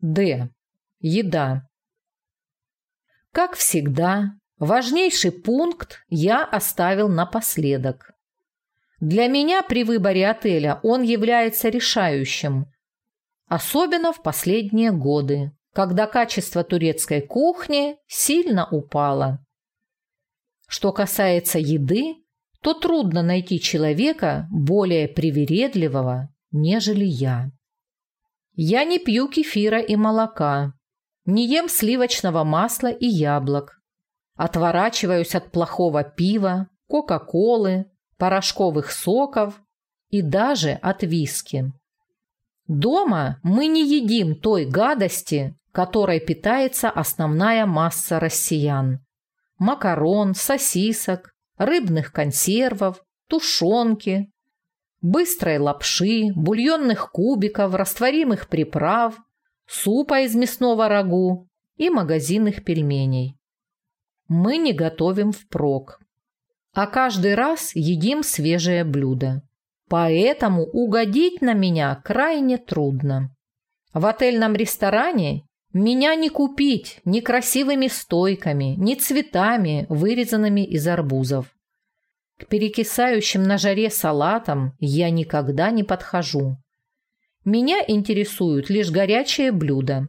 Д. Еда. Как всегда, важнейший пункт я оставил напоследок. Для меня при выборе отеля он является решающим, особенно в последние годы, когда качество турецкой кухни сильно упало. Что касается еды, то трудно найти человека более привередливого, нежели я. Я не пью кефира и молока, не ем сливочного масла и яблок, отворачиваюсь от плохого пива, кока-колы, порошковых соков и даже от виски. Дома мы не едим той гадости, которой питается основная масса россиян. Макарон, сосисок, рыбных консервов, тушенки, быстрой лапши, бульонных кубиков, растворимых приправ, супа из мясного рагу и магазинных пельменей. Мы не готовим впрок, а каждый раз едим свежее блюдо. Поэтому угодить на меня крайне трудно. В отельном ресторане меня не купить ни красивыми стойками, ни цветами, вырезанными из арбузов. К перекисающим на жаре салатам я никогда не подхожу. Меня интересуют лишь горячие блюда.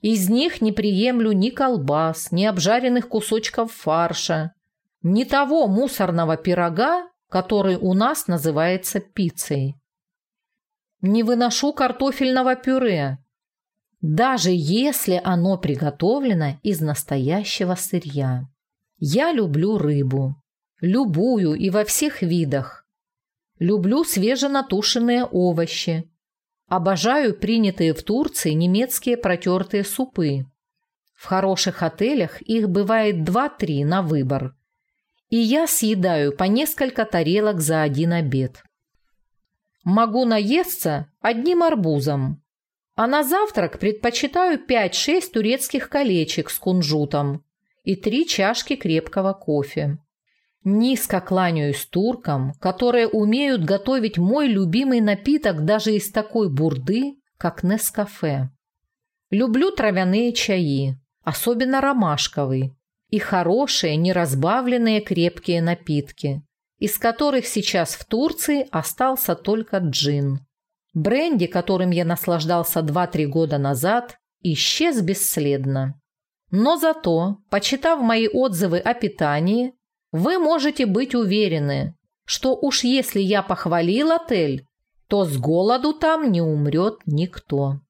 Из них не приемлю ни колбас, ни обжаренных кусочков фарша, ни того мусорного пирога, который у нас называется пиццей. Не выношу картофельного пюре, даже если оно приготовлено из настоящего сырья. Я люблю рыбу. Любую и во всех видах. Люблю свеженатушенные овощи. Обожаю принятые в Турции немецкие протертые супы. В хороших отелях их бывает два-три на выбор. И я съедаю по несколько тарелок за один обед. Могу наесться одним арбузом, а на завтрак предпочитаю 5-6 турецких колечек с кунжутом и три чашки крепкого кофе. Низко кланяюсь туркам, которые умеют готовить мой любимый напиток даже из такой бурды, как Нескафе. Люблю травяные чаи, особенно ромашковый, и хорошие, неразбавленные крепкие напитки, из которых сейчас в Турции остался только джин. Бренди, которым я наслаждался 2-3 года назад, исчез бесследно. Но зато, почитав мои отзывы о питании, вы можете быть уверены, что уж если я похвалил отель, то с голоду там не умрет никто.